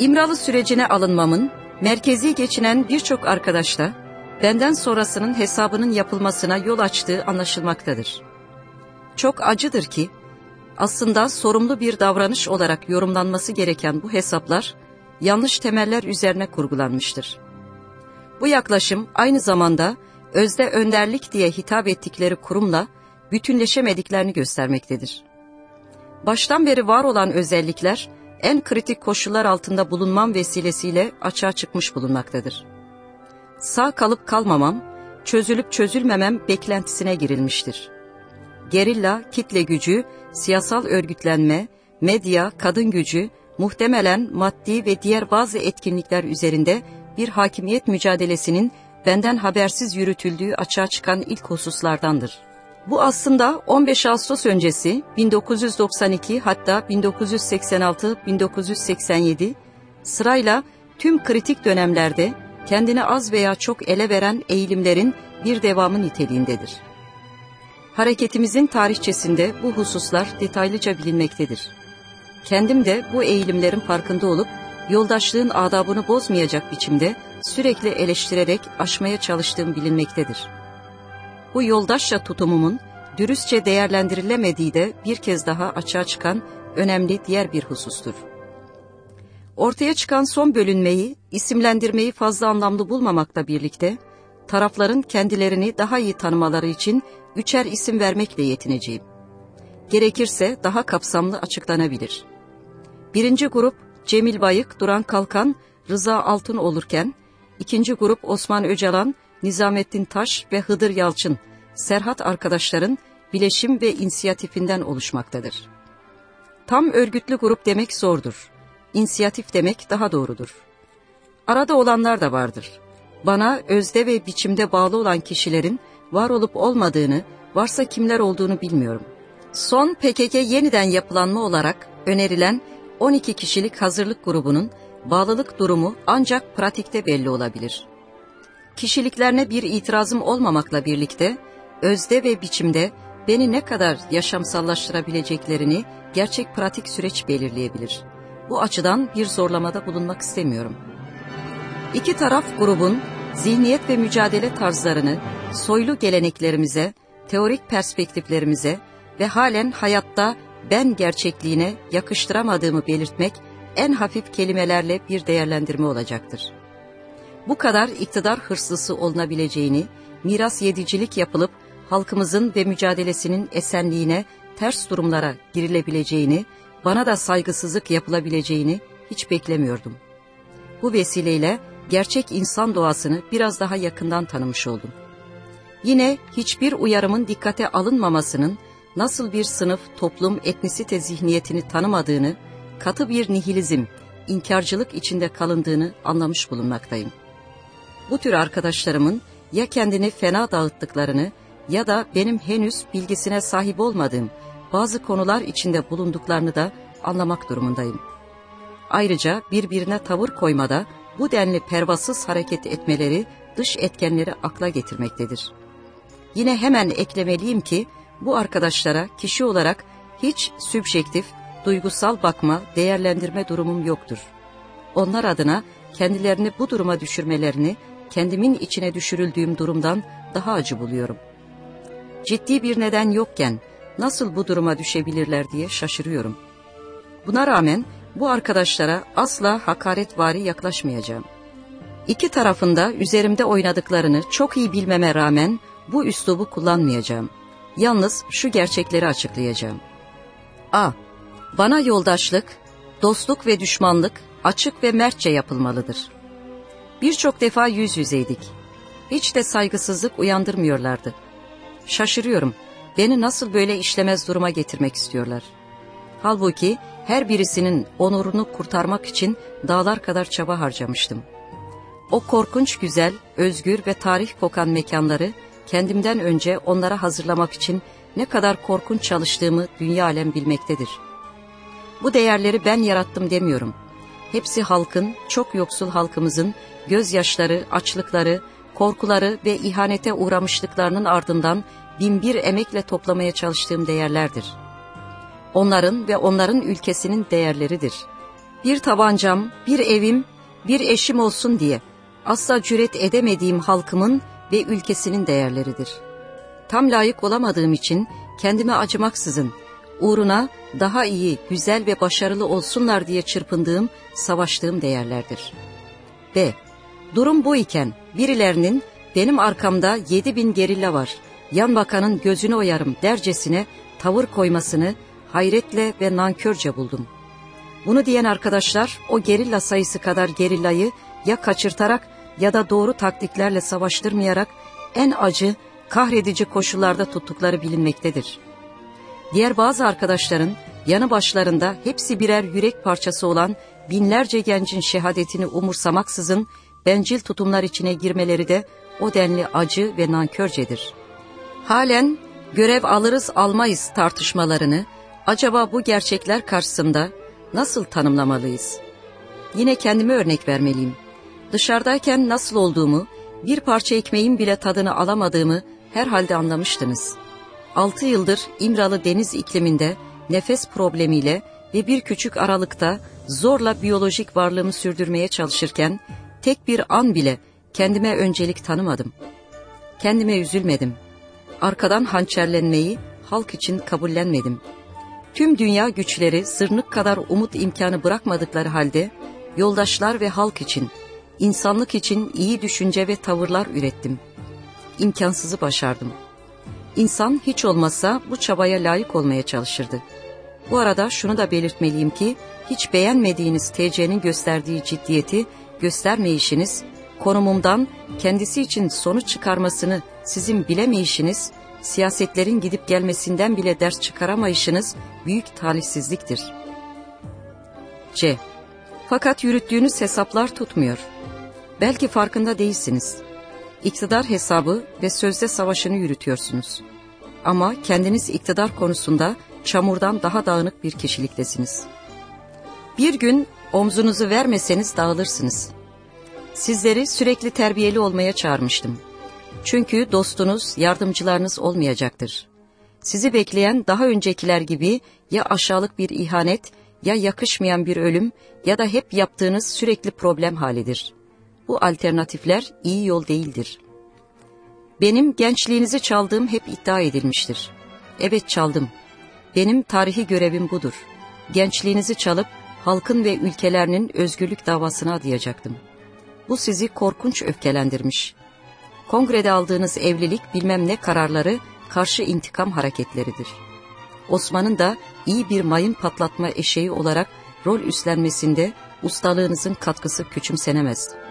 İmralı sürecine alınmamın, merkezi geçinen birçok arkadaşla, benden sonrasının hesabının yapılmasına yol açtığı anlaşılmaktadır. Çok acıdır ki, aslında sorumlu bir davranış olarak yorumlanması gereken bu hesaplar, yanlış temeller üzerine kurgulanmıştır. Bu yaklaşım aynı zamanda özde önderlik diye hitap ettikleri kurumla bütünleşemediklerini göstermektedir. Baştan beri var olan özellikler en kritik koşullar altında bulunmam vesilesiyle açığa çıkmış bulunmaktadır. Sağ kalıp kalmamam, çözülüp çözülmemem beklentisine girilmiştir. Gerilla, kitle gücü, siyasal örgütlenme, medya, kadın gücü, muhtemelen maddi ve diğer bazı etkinlikler üzerinde bir hakimiyet mücadelesinin benden habersiz yürütüldüğü açığa çıkan ilk hususlardandır. Bu aslında 15 Ağustos öncesi 1992 hatta 1986-1987 sırayla tüm kritik dönemlerde kendini az veya çok ele veren eğilimlerin bir devamı niteliğindedir. Hareketimizin tarihçesinde bu hususlar detaylıca bilinmektedir. Kendim de bu eğilimlerin farkında olup yoldaşlığın adabını bozmayacak biçimde sürekli eleştirerek aşmaya çalıştığım bilinmektedir. Bu yoldaşça tutumumun dürüstçe değerlendirilemediği de bir kez daha açığa çıkan önemli diğer bir husustur. Ortaya çıkan son bölünmeyi, isimlendirmeyi fazla anlamlı bulmamakla birlikte, tarafların kendilerini daha iyi tanımaları için üçer isim vermekle yetineceğim. Gerekirse daha kapsamlı açıklanabilir. Birinci grup Cemil Bayık, Duran Kalkan, Rıza Altın olurken, ikinci grup Osman Öcalan, Nizamettin Taş ve Hıdır Yalçın, Serhat arkadaşların bileşim ve inisiyatifinden oluşmaktadır. Tam örgütlü grup demek zordur. İnisiyatif demek daha doğrudur. Arada olanlar da vardır. Bana özde ve biçimde bağlı olan kişilerin var olup olmadığını, varsa kimler olduğunu bilmiyorum. Son PKK yeniden yapılanma olarak önerilen 12 kişilik hazırlık grubunun bağlılık durumu ancak pratikte belli olabilir. Kişiliklerine bir itirazım olmamakla birlikte, özde ve biçimde beni ne kadar yaşamsallaştırabileceklerini gerçek pratik süreç belirleyebilir. Bu açıdan bir zorlamada bulunmak istemiyorum. İki taraf grubun zihniyet ve mücadele tarzlarını soylu geleneklerimize, teorik perspektiflerimize ve halen hayatta ben gerçekliğine yakıştıramadığımı belirtmek en hafif kelimelerle bir değerlendirme olacaktır. Bu kadar iktidar hırslısı olunabileceğini, miras yedicilik yapılıp halkımızın ve mücadelesinin esenliğine ters durumlara girilebileceğini, bana da saygısızlık yapılabileceğini hiç beklemiyordum. Bu vesileyle gerçek insan doğasını biraz daha yakından tanımış oldum. Yine hiçbir uyarımın dikkate alınmamasının nasıl bir sınıf, toplum, etnisite zihniyetini tanımadığını, katı bir nihilizm, inkarcılık içinde kalındığını anlamış bulunmaktayım. Bu tür arkadaşlarımın ya kendini fena dağıttıklarını ya da benim henüz bilgisine sahip olmadığım bazı konular içinde bulunduklarını da anlamak durumundayım. Ayrıca birbirine tavır koymada bu denli pervasız hareket etmeleri dış etkenleri akla getirmektedir. Yine hemen eklemeliyim ki bu arkadaşlara kişi olarak hiç sübjektif, duygusal bakma, değerlendirme durumum yoktur. Onlar adına kendilerini bu duruma düşürmelerini kendimin içine düşürüldüğüm durumdan daha acı buluyorum. Ciddi bir neden yokken nasıl bu duruma düşebilirler diye şaşırıyorum. Buna rağmen bu arkadaşlara asla hakaretvari yaklaşmayacağım. İki tarafında üzerimde oynadıklarını çok iyi bilmeme rağmen bu üslubu kullanmayacağım. Yalnız şu gerçekleri açıklayacağım. A. Bana yoldaşlık, dostluk ve düşmanlık açık ve mertçe yapılmalıdır. Birçok defa yüz yüzeydik. Hiç de saygısızlık uyandırmıyorlardı. Şaşırıyorum. Beni nasıl böyle işlemez duruma getirmek istiyorlar. Halbuki her birisinin onurunu kurtarmak için dağlar kadar çaba harcamıştım. O korkunç güzel, özgür ve tarih kokan mekanları kendimden önce onlara hazırlamak için ne kadar korkunç çalıştığımı dünya alem bilmektedir. Bu değerleri ben yarattım demiyorum. Hepsi halkın, çok yoksul halkımızın gözyaşları, açlıkları, korkuları ve ihanete uğramışlıklarının ardından binbir emekle toplamaya çalıştığım değerlerdir. Onların ve onların ülkesinin değerleridir. Bir tabancam, bir evim, bir eşim olsun diye asla cüret edemediğim halkımın ve ülkesinin değerleridir. Tam layık olamadığım için kendime acımaksızın, uğruna daha iyi, güzel ve başarılı olsunlar diye çırpındığım, savaştığım değerlerdir. B. Durum bu iken birilerinin benim arkamda yedi bin gerilla var, yan bakanın gözünü oyarım dercesine tavır koymasını hayretle ve nankörce buldum. Bunu diyen arkadaşlar o gerilla sayısı kadar gerillayı ya kaçırtarak ya da doğru taktiklerle savaştırmayarak en acı, kahredici koşullarda tuttukları bilinmektedir. Diğer bazı arkadaşların yanı başlarında hepsi birer yürek parçası olan binlerce gencin şehadetini umursamaksızın bencil tutumlar içine girmeleri de o denli acı ve nankörcedir. Halen görev alırız almayız tartışmalarını acaba bu gerçekler karşısında nasıl tanımlamalıyız? Yine kendime örnek vermeliyim. Dışarıdayken nasıl olduğumu, bir parça ekmeğin bile tadını alamadığımı herhalde anlamıştınız. Altı yıldır İmralı deniz ikliminde nefes problemiyle ve bir küçük aralıkta zorla biyolojik varlığımı sürdürmeye çalışırken tek bir an bile kendime öncelik tanımadım. Kendime üzülmedim. Arkadan hançerlenmeyi halk için kabullenmedim. Tüm dünya güçleri zırnık kadar umut imkanı bırakmadıkları halde yoldaşlar ve halk için, insanlık için iyi düşünce ve tavırlar ürettim. İmkansızı başardım. İnsan hiç olmazsa bu çabaya layık olmaya çalışırdı. Bu arada şunu da belirtmeliyim ki hiç beğenmediğiniz TC'nin gösterdiği ciddiyeti göstermeyişiniz, konumumdan kendisi için sonuç çıkarmasını sizin bilemeyişiniz, siyasetlerin gidip gelmesinden bile ders çıkaramayışınız büyük talihsizliktir. C. Fakat yürüttüğünüz hesaplar tutmuyor. Belki farkında değilsiniz. İktidar hesabı ve sözde savaşını yürütüyorsunuz. Ama kendiniz iktidar konusunda çamurdan daha dağınık bir kişiliktesiniz. Bir gün omzunuzu vermeseniz dağılırsınız. Sizleri sürekli terbiyeli olmaya çağırmıştım. Çünkü dostunuz, yardımcılarınız olmayacaktır. Sizi bekleyen daha öncekiler gibi ya aşağılık bir ihanet, ya yakışmayan bir ölüm ya da hep yaptığınız sürekli problem halidir. Bu alternatifler iyi yol değildir. Benim gençliğinizi çaldığım hep iddia edilmiştir. Evet çaldım. Benim tarihi görevim budur. Gençliğinizi çalıp halkın ve ülkelerinin özgürlük davasına adayacaktım. Bu sizi korkunç öfkelendirmiş. Kongrede aldığınız evlilik bilmem ne kararları karşı intikam hareketleridir. Osman'ın da iyi bir mayın patlatma eşeği olarak rol üstlenmesinde ustalığınızın katkısı küçümsenemez.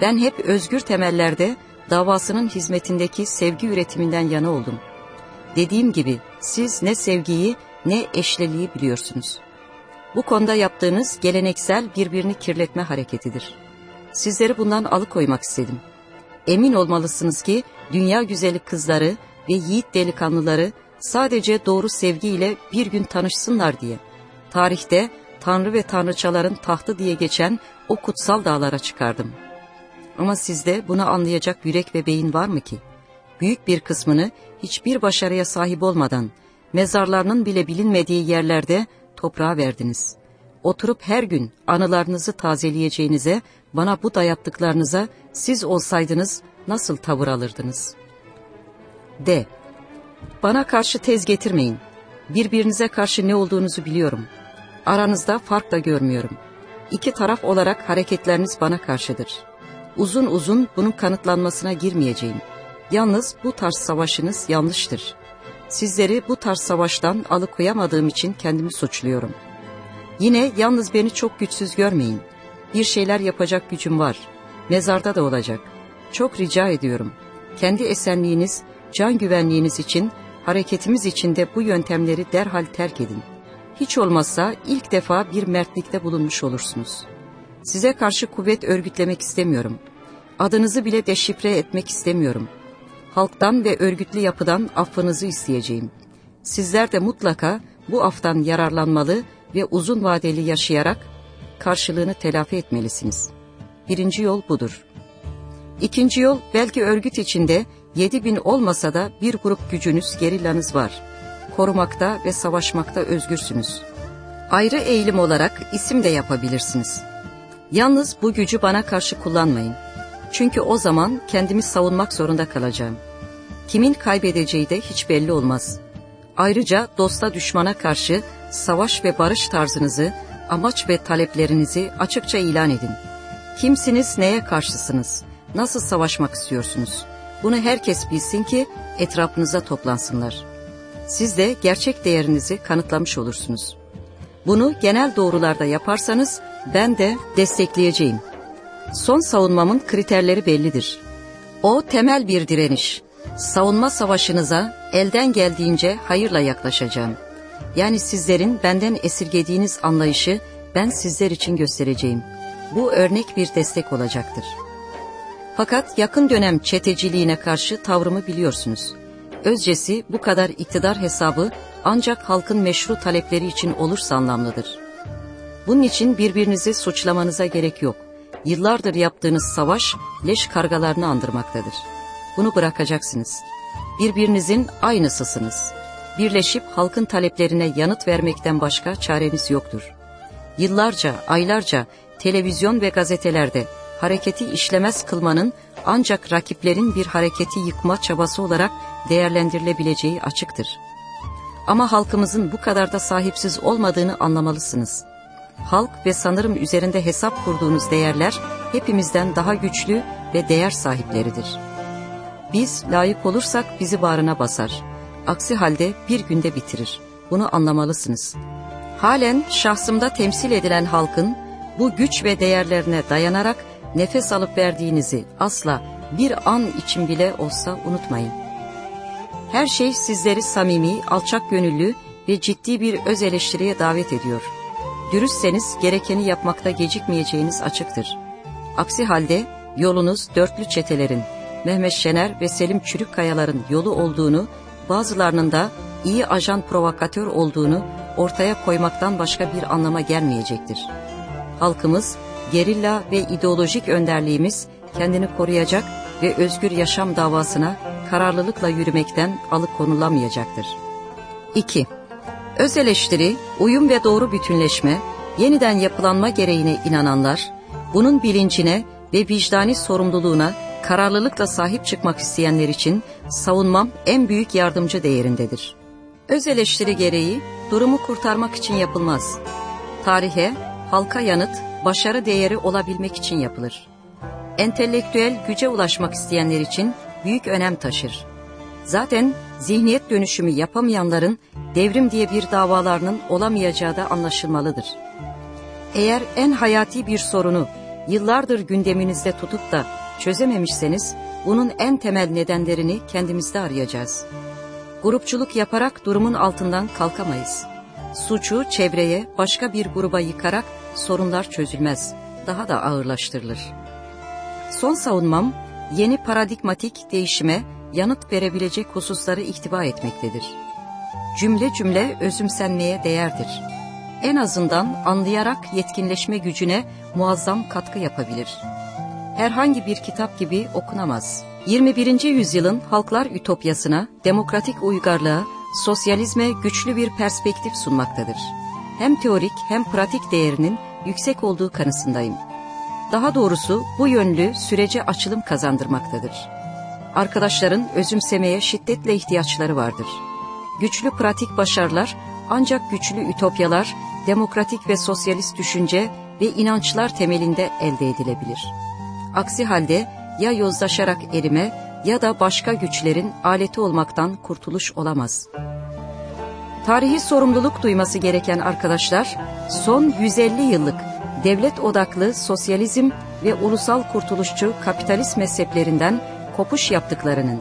Ben hep özgür temellerde davasının hizmetindeki sevgi üretiminden yana oldum. Dediğim gibi siz ne sevgiyi ne eşliliği biliyorsunuz. Bu konuda yaptığınız geleneksel birbirini kirletme hareketidir. Sizleri bundan alıkoymak istedim. Emin olmalısınız ki dünya güzeli kızları ve yiğit delikanlıları sadece doğru sevgiyle bir gün tanışsınlar diye. Tarihte Tanrı ve Tanrıçaların tahtı diye geçen o kutsal dağlara çıkardım. Ama sizde bunu anlayacak yürek ve beyin var mı ki? Büyük bir kısmını hiçbir başarıya sahip olmadan, mezarlarının bile bilinmediği yerlerde toprağa verdiniz. Oturup her gün anılarınızı tazeleyeceğinize, bana bu dayattıklarınıza siz olsaydınız nasıl tavır alırdınız? D. Bana karşı tez getirmeyin. Birbirinize karşı ne olduğunuzu biliyorum. Aranızda fark da görmüyorum. İki taraf olarak hareketleriniz bana karşıdır. Uzun uzun bunun kanıtlanmasına girmeyeceğim. Yalnız bu tarz savaşınız yanlıştır. Sizleri bu tarz savaştan alıkoyamadığım için kendimi suçluyorum. Yine yalnız beni çok güçsüz görmeyin. Bir şeyler yapacak gücüm var. Mezarda da olacak. Çok rica ediyorum. Kendi esenliğiniz, can güvenliğiniz için, hareketimiz için de bu yöntemleri derhal terk edin. Hiç olmazsa ilk defa bir mertlikte bulunmuş olursunuz. Size karşı kuvvet örgütlemek istemiyorum. Adınızı bile deşifre etmek istemiyorum. Halktan ve örgütlü yapıdan affınızı isteyeceğim. Sizler de mutlaka bu aftan yararlanmalı ve uzun vadeli yaşayarak karşılığını telafi etmelisiniz. Birinci yol budur. İkinci yol belki örgüt içinde yedi bin olmasa da bir grup gücünüz, gerillanız var. Korumakta ve savaşmakta özgürsünüz. Ayrı eğilim olarak isim de yapabilirsiniz. Yalnız bu gücü bana karşı kullanmayın. Çünkü o zaman kendimi savunmak zorunda kalacağım. Kimin kaybedeceği de hiç belli olmaz. Ayrıca dosta düşmana karşı savaş ve barış tarzınızı, amaç ve taleplerinizi açıkça ilan edin. Kimsiniz, neye karşısınız, nasıl savaşmak istiyorsunuz? Bunu herkes bilsin ki etrafınıza toplansınlar. Siz de gerçek değerinizi kanıtlamış olursunuz. Bunu genel doğrularda yaparsanız ben de destekleyeceğim. Son savunmamın kriterleri bellidir. O temel bir direniş. Savunma savaşınıza elden geldiğince hayırla yaklaşacağım. Yani sizlerin benden esirgediğiniz anlayışı ben sizler için göstereceğim. Bu örnek bir destek olacaktır. Fakat yakın dönem çeteciliğine karşı tavrımı biliyorsunuz. Özcesi bu kadar iktidar hesabı ancak halkın meşru talepleri için olursa anlamlıdır. Bunun için birbirinizi suçlamanıza gerek yok. Yıllardır yaptığınız savaş leş kargalarını andırmaktadır. Bunu bırakacaksınız. Birbirinizin aynısısınız. Birleşip halkın taleplerine yanıt vermekten başka çareniz yoktur. Yıllarca, aylarca televizyon ve gazetelerde hareketi işlemez kılmanın ancak rakiplerin bir hareketi yıkma çabası olarak değerlendirilebileceği açıktır. Ama halkımızın bu kadar da sahipsiz olmadığını anlamalısınız. Halk ve sanırım üzerinde hesap kurduğunuz değerler hepimizden daha güçlü ve değer sahipleridir. Biz layık olursak bizi bağrına basar. Aksi halde bir günde bitirir. Bunu anlamalısınız. Halen şahsımda temsil edilen halkın bu güç ve değerlerine dayanarak nefes alıp verdiğinizi asla bir an için bile olsa unutmayın. Her şey sizleri samimi, alçak gönüllü ve ciddi bir öz eleştiriye davet ediyor. Dürüstseniz gerekeni yapmakta gecikmeyeceğiniz açıktır. Aksi halde yolunuz dörtlü çetelerin, Mehmet Şener ve Selim Çürükkayaların yolu olduğunu, bazılarının da iyi ajan provokatör olduğunu ortaya koymaktan başka bir anlama gelmeyecektir. Halkımız, gerilla ve ideolojik önderliğimiz kendini koruyacak ve özgür yaşam davasına kararlılıkla yürümekten alıkonulamayacaktır. 2. Öz eleştiri, uyum ve doğru bütünleşme, yeniden yapılanma gereğine inananlar, bunun bilincine ve vicdani sorumluluğuna kararlılıkla sahip çıkmak isteyenler için savunmam en büyük yardımcı değerindedir. Öz eleştiri gereği durumu kurtarmak için yapılmaz. Tarihe, halka yanıt, başarı değeri olabilmek için yapılır. Entelektüel güce ulaşmak isteyenler için büyük önem taşır. Zaten zihniyet dönüşümü yapamayanların devrim diye bir davalarının olamayacağı da anlaşılmalıdır. Eğer en hayati bir sorunu yıllardır gündeminizde tutup da çözememişseniz bunun en temel nedenlerini kendimizde arayacağız. Grupçuluk yaparak durumun altından kalkamayız. Suçu çevreye, başka bir gruba yıkarak sorunlar çözülmez, daha da ağırlaştırılır. Son savunmam, yeni paradigmatik değişime yanıt verebilecek hususları ihtiva etmektedir. Cümle cümle özümsenmeye değerdir. En azından anlayarak yetkinleşme gücüne muazzam katkı yapabilir. Herhangi bir kitap gibi okunamaz. 21. yüzyılın halklar ütopyasına, demokratik uygarlığa, sosyalizme güçlü bir perspektif sunmaktadır. Hem teorik hem pratik değerinin yüksek olduğu kanısındayım. Daha doğrusu bu yönlü sürece açılım kazandırmaktadır. Arkadaşların özümsemeye şiddetle ihtiyaçları vardır. Güçlü pratik başarılar ancak güçlü ütopyalar, demokratik ve sosyalist düşünce ve inançlar temelinde elde edilebilir. Aksi halde ya yozlaşarak erime ya da başka güçlerin aleti olmaktan kurtuluş olamaz. Tarihi sorumluluk duyması gereken arkadaşlar, son 150 yıllık devlet odaklı sosyalizm ve ulusal kurtuluşçu kapitalist mezheplerinden kopuş yaptıklarının,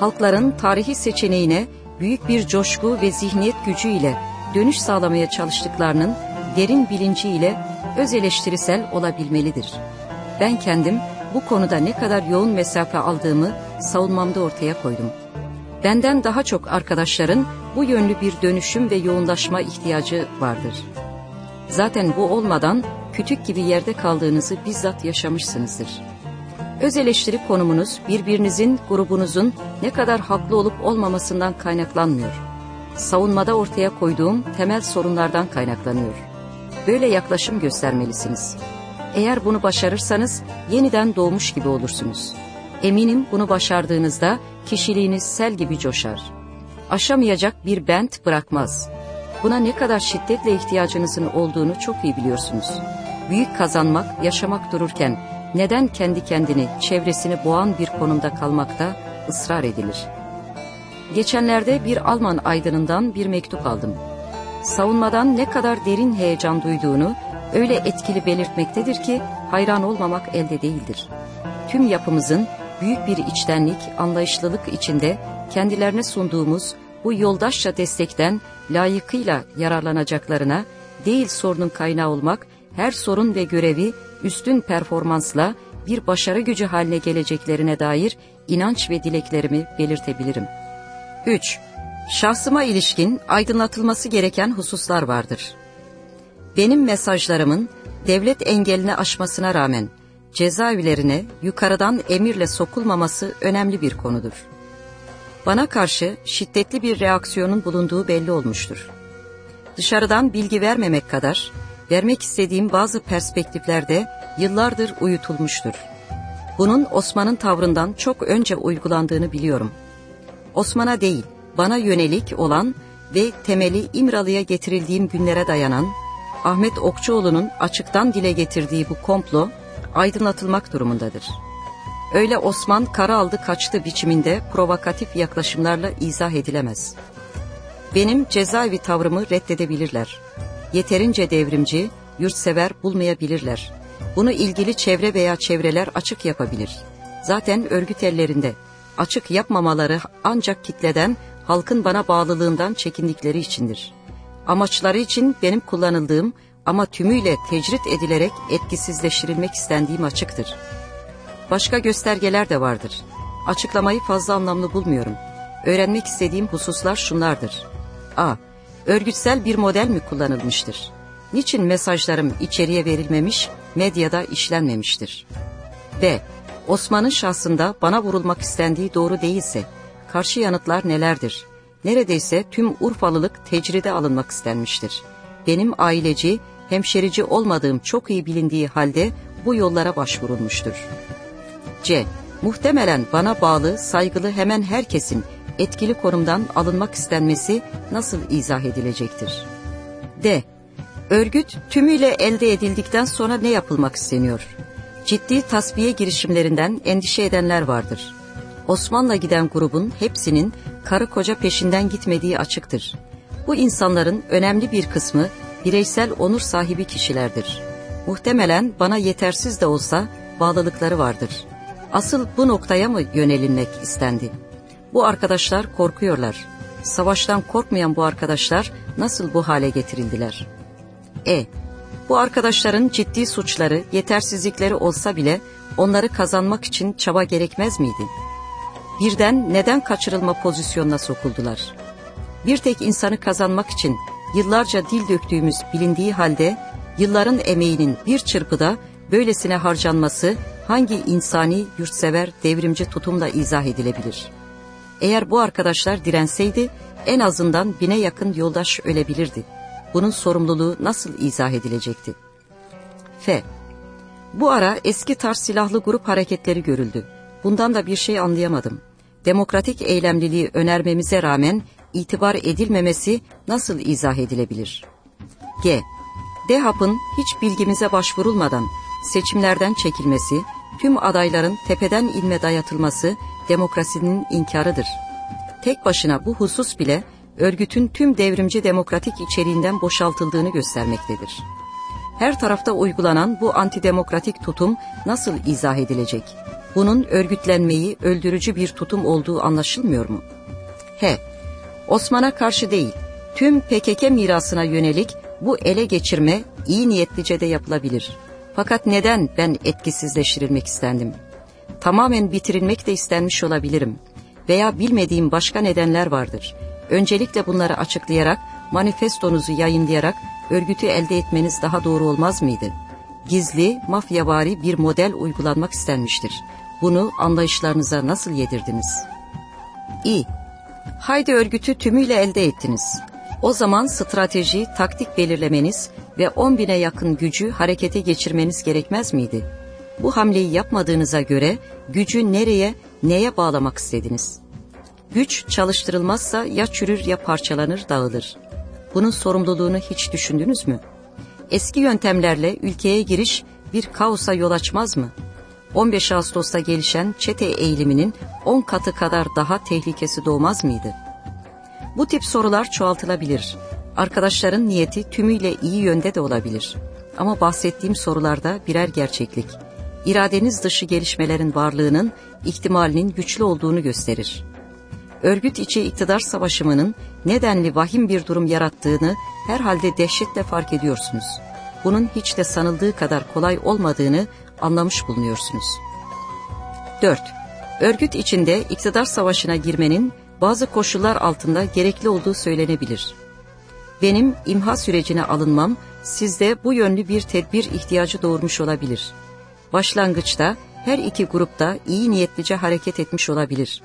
halkların tarihi seçeneğine büyük bir coşku ve zihniyet gücüyle dönüş sağlamaya çalıştıklarının derin bilinciyle öz eleştirisel olabilmelidir. Ben kendim bu konuda ne kadar yoğun mesafe aldığımı savunmamda ortaya koydum. Benden daha çok arkadaşların bu yönlü bir dönüşüm ve yoğunlaşma ihtiyacı vardır. Zaten bu olmadan kütük gibi yerde kaldığınızı bizzat yaşamışsınızdır. Öz eleştiri konumunuz birbirinizin, grubunuzun ne kadar haklı olup olmamasından kaynaklanmıyor. savunmada ortaya koyduğum temel sorunlardan kaynaklanıyor. Böyle yaklaşım göstermelisiniz. Eğer bunu başarırsanız yeniden doğmuş gibi olursunuz. Eminim bunu başardığınızda kişiliğiniz sel gibi coşar. Aşamayacak bir bent bırakmaz. Buna ne kadar şiddetle ihtiyacınızın olduğunu çok iyi biliyorsunuz. Büyük kazanmak, yaşamak dururken neden kendi kendini, çevresini boğan bir konumda kalmakta ısrar edilir? Geçenlerde bir Alman aydınından bir mektup aldım. Savunmadan ne kadar derin heyecan duyduğunu öyle etkili belirtmektedir ki hayran olmamak elde değildir. Tüm yapımızın büyük bir içtenlik, anlayışlılık içinde kendilerine sunduğumuz bu yoldaşça destekten layıkıyla yararlanacaklarına değil sorunun kaynağı olmak, her sorun ve görevi üstün performansla bir başarı gücü haline geleceklerine dair inanç ve dileklerimi belirtebilirim. 3. Şahsıma ilişkin aydınlatılması gereken hususlar vardır. Benim mesajlarımın devlet engeline aşmasına rağmen cezaevlerine yukarıdan emirle sokulmaması önemli bir konudur. Bana karşı şiddetli bir reaksiyonun bulunduğu belli olmuştur. Dışarıdan bilgi vermemek kadar vermek istediğim bazı perspektiflerde yıllardır uyutulmuştur. Bunun Osman'ın tavrından çok önce uygulandığını biliyorum. Osman'a değil, bana yönelik olan ve temeli İmralı'ya getirildiğim günlere dayanan Ahmet Okçuoğlu'nun açıktan dile getirdiği bu komplo aydınlatılmak durumundadır. Öyle Osman kara aldı kaçtı biçiminde provokatif yaklaşımlarla izah edilemez. Benim cezaevi tavrımı reddedebilirler. Yeterince devrimci, yurtsever bulmayabilirler. Bunu ilgili çevre veya çevreler açık yapabilir. Zaten örgüt ellerinde. Açık yapmamaları ancak kitleden, halkın bana bağlılığından çekindikleri içindir. Amaçları için benim kullanıldığım ama tümüyle tecrit edilerek etkisizleştirilmek istendiğim açıktır. Başka göstergeler de vardır. Açıklamayı fazla anlamlı bulmuyorum. Öğrenmek istediğim hususlar şunlardır. A. Örgütsel bir model mi kullanılmıştır? Niçin mesajlarım içeriye verilmemiş, medyada işlenmemiştir? B. Osman'ın şahsında bana vurulmak istendiği doğru değilse, karşı yanıtlar nelerdir? Neredeyse tüm Urfalılık tecride alınmak istenmiştir. Benim aileci, hemşerici olmadığım çok iyi bilindiği halde bu yollara başvurulmuştur. C. Muhtemelen bana bağlı, saygılı hemen herkesin etkili konumdan alınmak istenmesi nasıl izah edilecektir? D. Örgüt tümüyle elde edildikten sonra ne yapılmak isteniyor? Ciddi tasfiye girişimlerinden endişe edenler vardır. Osman'la giden grubun hepsinin karı koca peşinden gitmediği açıktır. Bu insanların önemli bir kısmı bireysel onur sahibi kişilerdir. Muhtemelen bana yetersiz de olsa bağlılıkları vardır. Asıl bu noktaya mı yönelinmek istendi? Bu arkadaşlar korkuyorlar. Savaştan korkmayan bu arkadaşlar nasıl bu hale getirildiler? E. Bu arkadaşların ciddi suçları, yetersizlikleri olsa bile onları kazanmak için çaba gerekmez miydi? Birden neden kaçırılma pozisyonuna sokuldular? Bir tek insanı kazanmak için yıllarca dil döktüğümüz bilindiği halde yılların emeğinin bir çırpıda böylesine harcanması hangi insani, yurtsever, devrimci tutumla izah edilebilir? Eğer bu arkadaşlar direnseydi en azından bine yakın yoldaş ölebilirdi. Bunun sorumluluğu nasıl izah edilecekti? F. Bu ara eski tarz silahlı grup hareketleri görüldü. Bundan da bir şey anlayamadım. Demokratik eylemliliği önermemize rağmen itibar edilmemesi nasıl izah edilebilir? G. DEHAP'ın hiç bilgimize başvurulmadan seçimlerden çekilmesi, tüm adayların tepeden inme dayatılması demokrasinin inkarıdır. Tek başına bu husus bile örgütün tüm devrimci demokratik içeriğinden boşaltıldığını göstermektedir. Her tarafta uygulanan bu antidemokratik tutum nasıl izah edilecek? Bunun örgütlenmeyi öldürücü bir tutum olduğu anlaşılmıyor mu? H. Osman'a karşı değil, tüm PKK mirasına yönelik bu ele geçirme iyi niyetlice de yapılabilir. Fakat neden ben etkisizleştirilmek istendim? Tamamen bitirilmek de istenmiş olabilirim. Veya bilmediğim başka nedenler vardır. Öncelikle bunları açıklayarak, manifestonuzu yayınlayarak örgütü elde etmeniz daha doğru olmaz mıydı? Gizli, mafyavari bir model uygulanmak istenmiştir. Bunu anlayışlarınıza nasıl yedirdiniz? İ. Haydi örgütü tümüyle elde ettiniz. O zaman strateji, taktik belirlemeniz ve 10 bine yakın gücü harekete geçirmeniz gerekmez miydi? Bu hamleyi yapmadığınıza göre gücü nereye, neye bağlamak istediniz? Güç çalıştırılmazsa ya çürür ya parçalanır, dağılır. Bunun sorumluluğunu hiç düşündünüz mü? Eski yöntemlerle ülkeye giriş bir kaosa yol açmaz mı? 15 Ağustos'ta gelişen çete eğiliminin 10 katı kadar daha tehlikesi doğmaz mıydı? Bu tip sorular çoğaltılabilir. Arkadaşların niyeti tümüyle iyi yönde de olabilir. Ama bahsettiğim sorularda birer gerçeklik. İradeniz dışı gelişmelerin varlığının ihtimalinin güçlü olduğunu gösterir. Örgüt içi iktidar savaşımının nedenli vahim bir durum yarattığını herhalde dehşetle fark ediyorsunuz. Bunun hiç de sanıldığı kadar kolay olmadığını anlamış bulunuyorsunuz. 4. Örgüt içinde iktidar savaşına girmenin bazı koşullar altında gerekli olduğu söylenebilir. Benim imha sürecine alınmam sizde bu yönlü bir tedbir ihtiyacı doğurmuş olabilir. Başlangıçta her iki grupta iyi niyetlice hareket etmiş olabilir.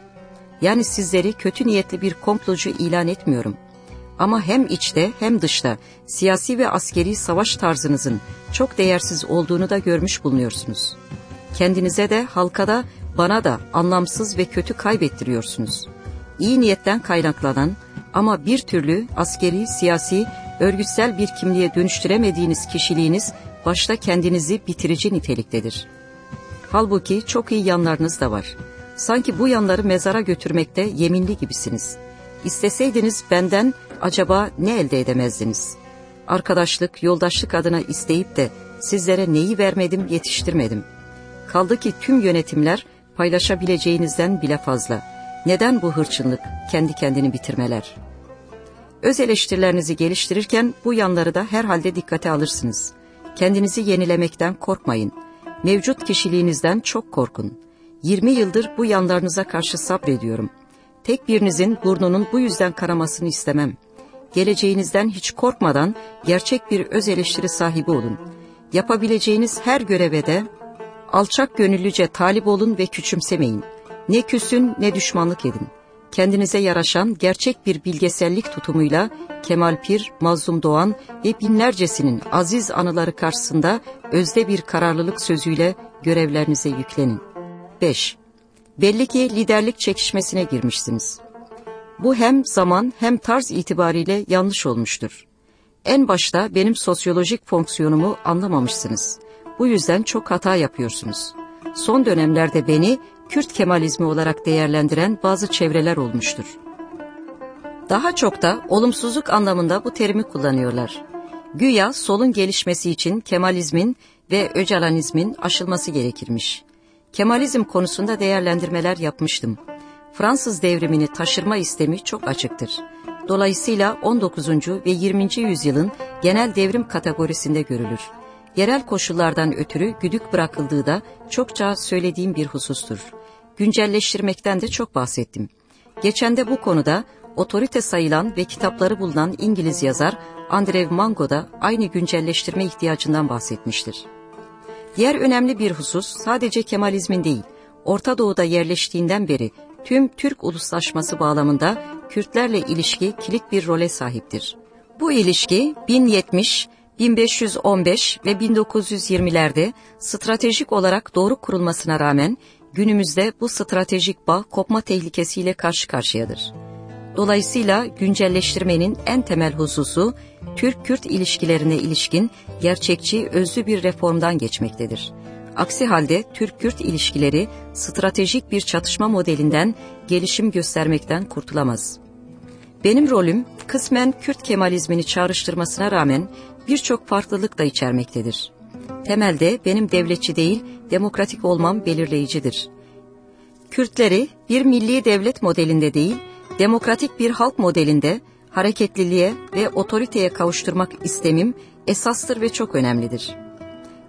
Yani sizleri kötü niyetli bir komplocu ilan etmiyorum. Ama hem içte hem dışta siyasi ve askeri savaş tarzınızın çok değersiz olduğunu da görmüş bulunuyorsunuz. Kendinize de halka da bana da anlamsız ve kötü kaybettiriyorsunuz. İyi niyetten kaynaklanan ama bir türlü askeri, siyasi, örgütsel bir kimliğe dönüştüremediğiniz kişiliğiniz başta kendinizi bitirici niteliktedir. Halbuki çok iyi yanlarınız da var. Sanki bu yanları mezara götürmekte yeminli gibisiniz. İsteseydiniz benden acaba ne elde edemezdiniz? Arkadaşlık, yoldaşlık adına isteyip de sizlere neyi vermedim, yetiştirmedim. Kaldı ki tüm yönetimler paylaşabileceğinizden bile fazla. Neden bu hırçınlık, kendi kendini bitirmeler? Öz eleştirilerinizi geliştirirken bu yanları da herhalde dikkate alırsınız. Kendinizi yenilemekten korkmayın. Mevcut kişiliğinizden çok korkun. 20 yıldır bu yanlarınıza karşı sabrediyorum. Tek birinizin burnunun bu yüzden karamasını istemem. Geleceğinizden hiç korkmadan gerçek bir öz eleştiri sahibi olun. Yapabileceğiniz her göreve de alçak gönüllüce talip olun ve küçümsemeyin. Ne küsün ne düşmanlık edin. Kendinize yaraşan gerçek bir bilgesellik tutumuyla Kemal Pir, Mazlum Doğan ve binlercesinin aziz anıları karşısında özde bir kararlılık sözüyle görevlerinize yüklenin. 5. Belli ki liderlik çekişmesine girmişsiniz. Bu hem zaman hem tarz itibariyle yanlış olmuştur. En başta benim sosyolojik fonksiyonumu anlamamışsınız. Bu yüzden çok hata yapıyorsunuz. Son dönemlerde beni Kürt Kemalizmi olarak değerlendiren bazı çevreler olmuştur. Daha çok da olumsuzluk anlamında bu terimi kullanıyorlar. Güya solun gelişmesi için Kemalizmin ve Öcalanizmin aşılması gerekirmiş. Kemalizm konusunda değerlendirmeler yapmıştım. Fransız devrimini taşırma istemi çok açıktır. Dolayısıyla 19. ve 20. yüzyılın genel devrim kategorisinde görülür. Yerel koşullardan ötürü güdük bırakıldığı da çokça söylediğim bir husustur. Güncelleştirmekten de çok bahsettim. Geçen de bu konuda otorite sayılan ve kitapları bulunan İngiliz yazar Andrew Mango da aynı güncelleştirme ihtiyacından bahsetmiştir. Diğer önemli bir husus sadece Kemalizmin değil, Orta Doğu'da yerleştiğinden beri tüm Türk uluslaşması bağlamında Kürtlerle ilişki kilit bir role sahiptir. Bu ilişki 1070, 1515 ve 1920'lerde stratejik olarak doğru kurulmasına rağmen günümüzde bu stratejik bağ kopma tehlikesiyle karşı karşıyadır. Dolayısıyla güncelleştirmenin en temel hususu Türk-Kürt ilişkilerine ilişkin gerçekçi özlü bir reformdan geçmektedir. Aksi halde Türk-Kürt ilişkileri stratejik bir çatışma modelinden gelişim göstermekten kurtulamaz. Benim rolüm kısmen Kürt Kemalizmini çağrıştırmasına rağmen birçok farklılık da içermektedir. Temelde benim devletçi değil, demokratik olmam belirleyicidir. Kürtleri bir milli devlet modelinde değil, demokratik bir halk modelinde hareketliliğe ve otoriteye kavuşturmak istemim esastır ve çok önemlidir.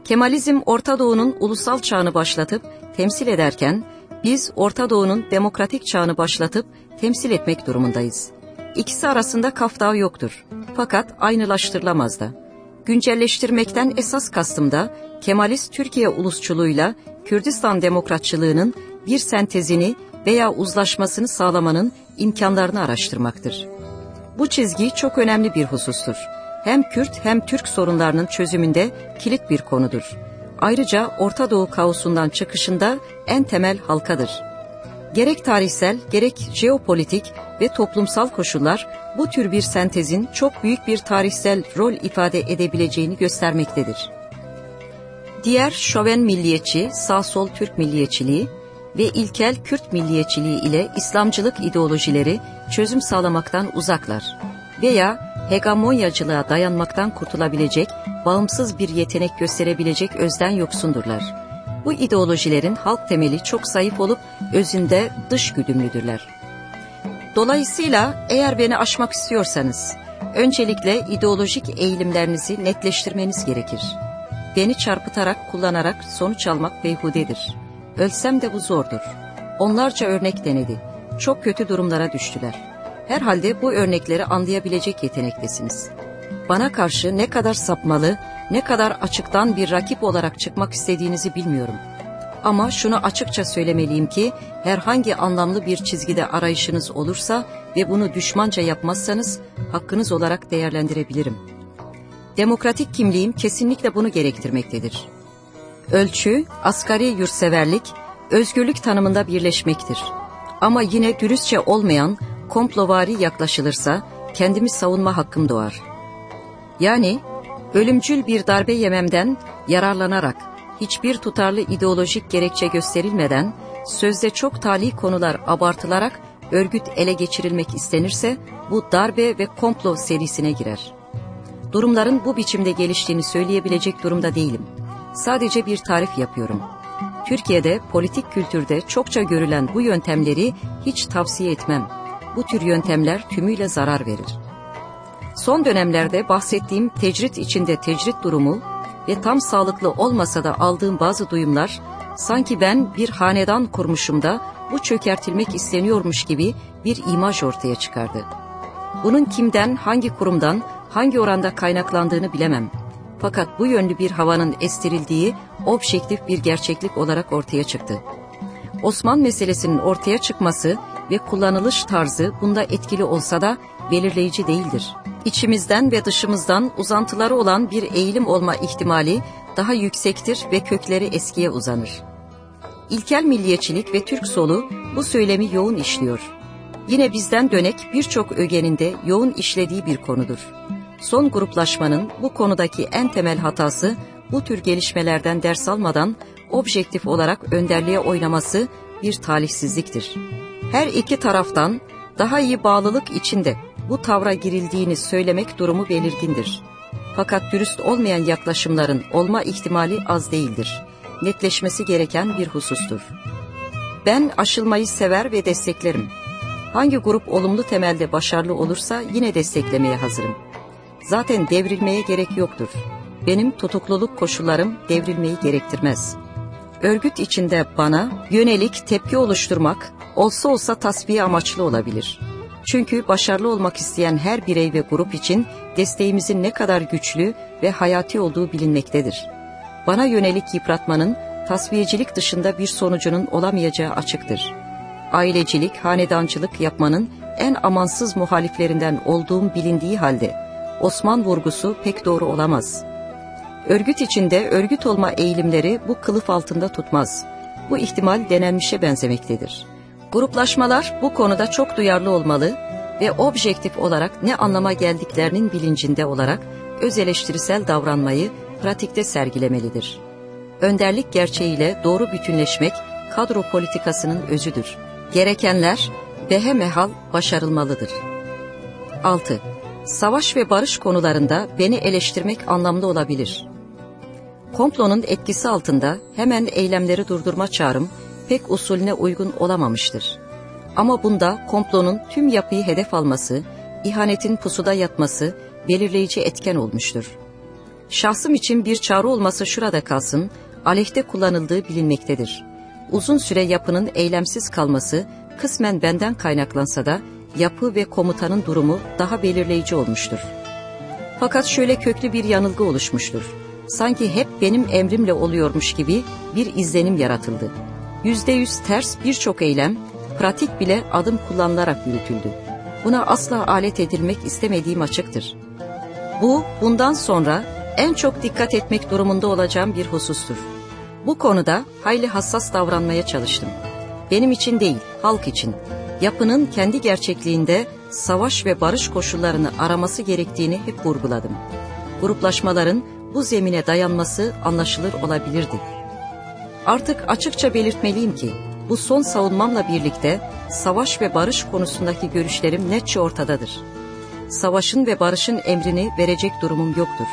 Kemalizm Orta Doğu'nun ulusal çağını başlatıp temsil ederken biz Orta Doğu'nun demokratik çağını başlatıp temsil etmek durumundayız. İkisi arasında kaftağı yoktur. Fakat aynılaştırılamaz da. Güncelleştirmekten esas kastım da Kemalist Türkiye ulusçuluğuyla Kürdistan demokratçılığının bir sentezini veya uzlaşmasını sağlamanın imkanlarını araştırmaktır. Bu çizgi çok önemli bir husustur. Hem Kürt hem Türk sorunlarının çözümünde kilit bir konudur. Ayrıca Orta Doğu kaosundan çıkışında en temel halkadır. Gerek tarihsel, gerek jeopolitik ve toplumsal koşullar bu tür bir sentezin çok büyük bir tarihsel rol ifade edebileceğini göstermektedir. Diğer şoven milliyetçi, sağ-sol Türk milliyetçiliği ve ilkel Kürt milliyetçiliği ile İslamcılık ideolojileri çözüm sağlamaktan uzaklar veya hegemonyacılığa dayanmaktan kurtulabilecek, bağımsız bir yetenek gösterebilecek özden yoksundurlar. Bu ideolojilerin halk temeli çok zayıf olup özünde dış güdümlüdürler. Dolayısıyla eğer beni aşmak istiyorsanız, öncelikle ideolojik eğilimlerinizi netleştirmeniz gerekir. Beni çarpıtarak, kullanarak sonuç almak beyhudedir. Ölsem de bu zordur. Onlarca örnek denedi. Çok kötü durumlara düştüler. Herhalde bu örnekleri anlayabilecek yetenektesiniz. Bana karşı ne kadar sapmalı, ne kadar açıktan bir rakip olarak çıkmak istediğinizi bilmiyorum. Ama şunu açıkça söylemeliyim ki herhangi anlamlı bir çizgide arayışınız olursa ve bunu düşmanca yapmazsanız hakkınız olarak değerlendirebilirim. Demokratik kimliğim kesinlikle bunu gerektirmektedir. Ölçü, asgari yurtseverlik, özgürlük tanımında birleşmektir. Ama yine dürüstçe olmayan, komplovari yaklaşılırsa kendimi savunma hakkım doğar. Yani ölümcül bir darbe yememden yararlanarak hiçbir tutarlı ideolojik gerekçe gösterilmeden sözde çok tali konular abartılarak örgüt ele geçirilmek istenirse bu darbe ve komplo serisine girer. Durumların bu biçimde geliştiğini söyleyebilecek durumda değilim. Sadece bir tarif yapıyorum. Türkiye'de politik kültürde çokça görülen bu yöntemleri hiç tavsiye etmem. Bu tür yöntemler tümüyle zarar verir. Son dönemlerde bahsettiğim tecrit içinde tecrit durumu ve tam sağlıklı olmasa da aldığım bazı duyumlar sanki ben bir hanedan kurmuşum da bu çökertilmek isteniyormuş gibi bir imaj ortaya çıkardı. Bunun kimden, hangi kurumdan, hangi oranda kaynaklandığını bilemem. Fakat bu yönlü bir havanın estirildiği objektif bir gerçeklik olarak ortaya çıktı. Osman meselesinin ortaya çıkması ve kullanılış tarzı bunda etkili olsa da belirleyici değildir. İçimizden ve dışımızdan uzantıları olan bir eğilim olma ihtimali daha yüksektir ve kökleri eskiye uzanır. İlkel milliyetçilik ve Türk solu bu söylemi yoğun işliyor. Yine bizden dönek birçok ögeninde yoğun işlediği bir konudur. Son gruplaşmanın bu konudaki en temel hatası bu tür gelişmelerden ders almadan objektif olarak önderliğe oynaması bir talihsizliktir. Her iki taraftan daha iyi bağlılık içinde bu tavra girildiğini söylemek durumu belirgindir. Fakat dürüst olmayan yaklaşımların olma ihtimali az değildir. Netleşmesi gereken bir husustur. Ben aşılmayı sever ve desteklerim. Hangi grup olumlu temelde başarılı olursa yine desteklemeye hazırım. Zaten devrilmeye gerek yoktur. Benim tutukluluk koşullarım devrilmeyi gerektirmez. Örgüt içinde bana yönelik tepki oluşturmak olsa olsa tasfiye amaçlı olabilir.'' Çünkü başarılı olmak isteyen her birey ve grup için desteğimizin ne kadar güçlü ve hayati olduğu bilinmektedir. Bana yönelik yıpratmanın tasfiyecilik dışında bir sonucunun olamayacağı açıktır. Ailecilik, hanedancılık yapmanın en amansız muhaliflerinden olduğum bilindiği halde Osman vurgusu pek doğru olamaz. Örgüt içinde örgüt olma eğilimleri bu kılıf altında tutmaz. Bu ihtimal denenmişe benzemektedir.'' Gruplaşmalar bu konuda çok duyarlı olmalı ve objektif olarak ne anlama geldiklerinin bilincinde olarak öz eleştirisel davranmayı pratikte sergilemelidir. Önderlik gerçeğiyle doğru bütünleşmek kadro politikasının özüdür. Gerekenler behemehal başarılmalıdır. 6. Savaş ve barış konularında beni eleştirmek anlamlı olabilir. Komplonun etkisi altında hemen eylemleri durdurma çağrım pek usulüne uygun olamamıştır. Ama bunda komplonun tüm yapıyı hedef alması, ihanetin pusuda yatması belirleyici etken olmuştur. Şahsım için bir çağrı olması şurada kalsın, aleyhte kullanıldığı bilinmektedir. Uzun süre yapının eylemsiz kalması kısmen benden kaynaklansa da yapı ve komutanın durumu daha belirleyici olmuştur. Fakat şöyle köklü bir yanılgı oluşmuştur. Sanki hep benim emrimle oluyormuş gibi bir izlenim yaratıldı yüzde yüz ters birçok eylem pratik bile adım kullanılarak yürütüldü. Buna asla alet edilmek istemediğim açıktır. Bu, bundan sonra en çok dikkat etmek durumunda olacağım bir husustur. Bu konuda hayli hassas davranmaya çalıştım. Benim için değil, halk için. Yapının kendi gerçekliğinde savaş ve barış koşullarını araması gerektiğini hep vurguladım. Gruplaşmaların bu zemine dayanması anlaşılır olabilirdi. Artık açıkça belirtmeliyim ki bu son savunmamla birlikte savaş ve barış konusundaki görüşlerim netçe ortadadır. Savaşın ve barışın emrini verecek durumum yoktur.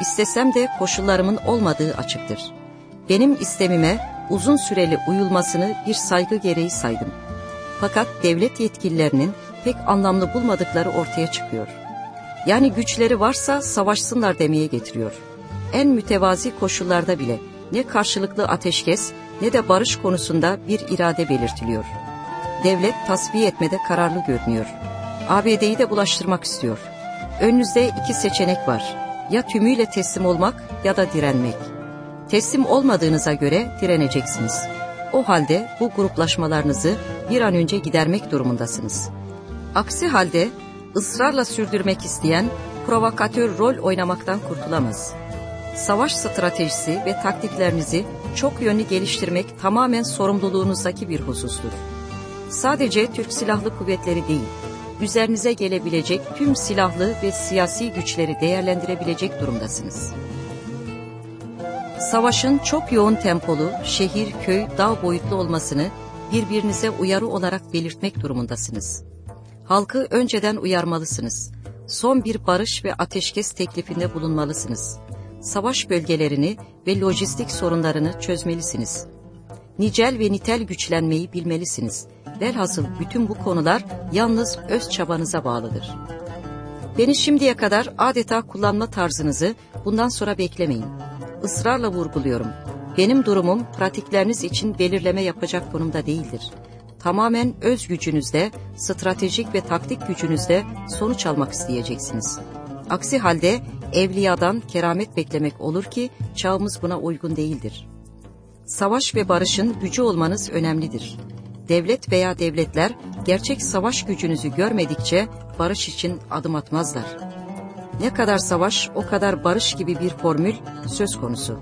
İstesem de koşullarımın olmadığı açıktır. Benim istemime uzun süreli uyulmasını bir saygı gereği saydım. Fakat devlet yetkililerinin pek anlamlı bulmadıkları ortaya çıkıyor. Yani güçleri varsa savaşsınlar demeye getiriyor. En mütevazi koşullarda bile ne karşılıklı ateşkes ne de barış konusunda bir irade belirtiliyor. Devlet tasfiye etmede kararlı görünüyor. ABD'yi de bulaştırmak istiyor. Önünüzde iki seçenek var. Ya tümüyle teslim olmak ya da direnmek. Teslim olmadığınıza göre direneceksiniz. O halde bu gruplaşmalarınızı bir an önce gidermek durumundasınız. Aksi halde ısrarla sürdürmek isteyen provokatör rol oynamaktan kurtulamaz. Savaş stratejisi ve taktiklerinizi çok yönlü geliştirmek tamamen sorumluluğunuzdaki bir husustur. Sadece Türk Silahlı Kuvvetleri değil, üzerinize gelebilecek tüm silahlı ve siyasi güçleri değerlendirebilecek durumdasınız. Savaşın çok yoğun tempolu, şehir, köy, dağ boyutlu olmasını birbirinize uyarı olarak belirtmek durumundasınız. Halkı önceden uyarmalısınız. Son bir barış ve ateşkes teklifinde bulunmalısınız. Savaş bölgelerini ve lojistik sorunlarını çözmelisiniz. Nicel ve nitel güçlenmeyi bilmelisiniz. Velhasıl bütün bu konular yalnız öz çabanıza bağlıdır. Beni şimdiye kadar adeta kullanma tarzınızı bundan sonra beklemeyin. Israrla vurguluyorum. Benim durumum pratikleriniz için belirleme yapacak konumda değildir. Tamamen öz gücünüzde, stratejik ve taktik gücünüzde sonuç almak isteyeceksiniz. Aksi halde evliyadan keramet beklemek olur ki çağımız buna uygun değildir. Savaş ve barışın gücü olmanız önemlidir. Devlet veya devletler gerçek savaş gücünüzü görmedikçe barış için adım atmazlar. Ne kadar savaş o kadar barış gibi bir formül söz konusu.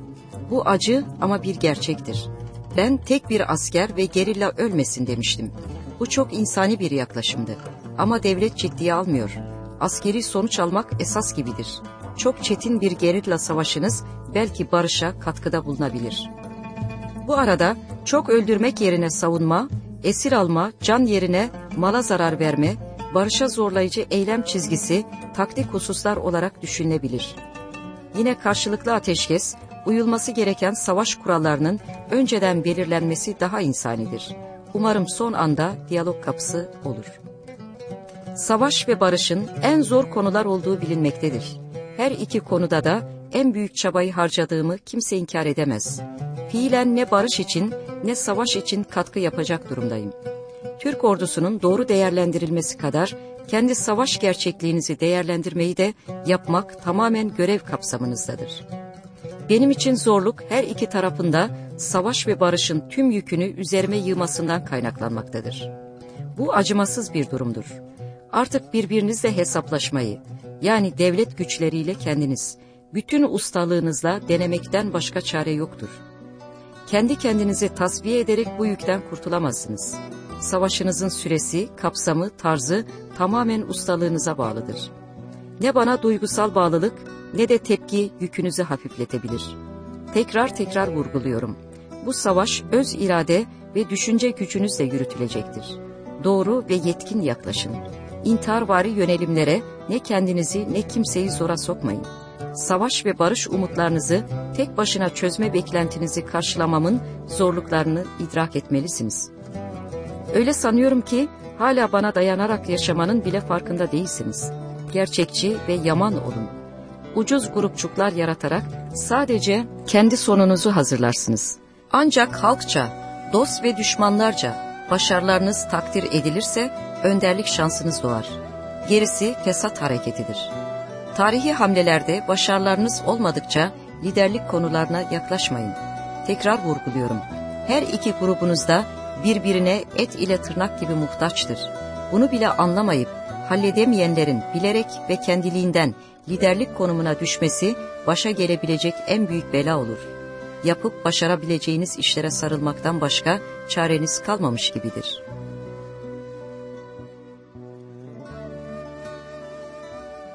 Bu acı ama bir gerçektir. Ben tek bir asker ve gerilla ölmesin demiştim. Bu çok insani bir yaklaşımdı. Ama devlet ciddiye almıyor. Askeri sonuç almak esas gibidir. Çok çetin bir gerilla savaşınız belki barışa katkıda bulunabilir. Bu arada çok öldürmek yerine savunma, esir alma, can yerine mala zarar verme, barışa zorlayıcı eylem çizgisi taktik hususlar olarak düşünülebilir. Yine karşılıklı ateşkes, uyulması gereken savaş kurallarının önceden belirlenmesi daha insanidir. Umarım son anda diyalog kapısı olur. Savaş ve barışın en zor konular olduğu bilinmektedir. Her iki konuda da en büyük çabayı harcadığımı kimse inkar edemez. Fiilen ne barış için ne savaş için katkı yapacak durumdayım. Türk ordusunun doğru değerlendirilmesi kadar kendi savaş gerçekliğinizi değerlendirmeyi de yapmak tamamen görev kapsamınızdadır. Benim için zorluk her iki tarafında savaş ve barışın tüm yükünü üzerime yığmasından kaynaklanmaktadır. Bu acımasız bir durumdur. Artık birbirinizle hesaplaşmayı, yani devlet güçleriyle kendiniz, bütün ustalığınızla denemekten başka çare yoktur. Kendi kendinizi tasfiye ederek bu yükten kurtulamazsınız. Savaşınızın süresi, kapsamı, tarzı tamamen ustalığınıza bağlıdır. Ne bana duygusal bağlılık ne de tepki yükünüzü hafifletebilir. Tekrar tekrar vurguluyorum. Bu savaş öz irade ve düşünce gücünüzle yürütülecektir. Doğru ve yetkin yaklaşın. İntiharvari yönelimlere ne kendinizi ne kimseyi zora sokmayın. Savaş ve barış umutlarınızı tek başına çözme beklentinizi karşılamamın zorluklarını idrak etmelisiniz. Öyle sanıyorum ki hala bana dayanarak yaşamanın bile farkında değilsiniz. Gerçekçi ve yaman olun. Ucuz grupçuklar yaratarak sadece kendi sonunuzu hazırlarsınız. Ancak halkça, dost ve düşmanlarca başarılarınız takdir edilirse önderlik şansınız doğar. Gerisi fesat hareketidir. Tarihi hamlelerde başarılarınız olmadıkça liderlik konularına yaklaşmayın. Tekrar vurguluyorum. Her iki grubunuzda birbirine et ile tırnak gibi muhtaçtır. Bunu bile anlamayıp halledemeyenlerin bilerek ve kendiliğinden liderlik konumuna düşmesi başa gelebilecek en büyük bela olur. Yapıp başarabileceğiniz işlere sarılmaktan başka çareniz kalmamış gibidir.''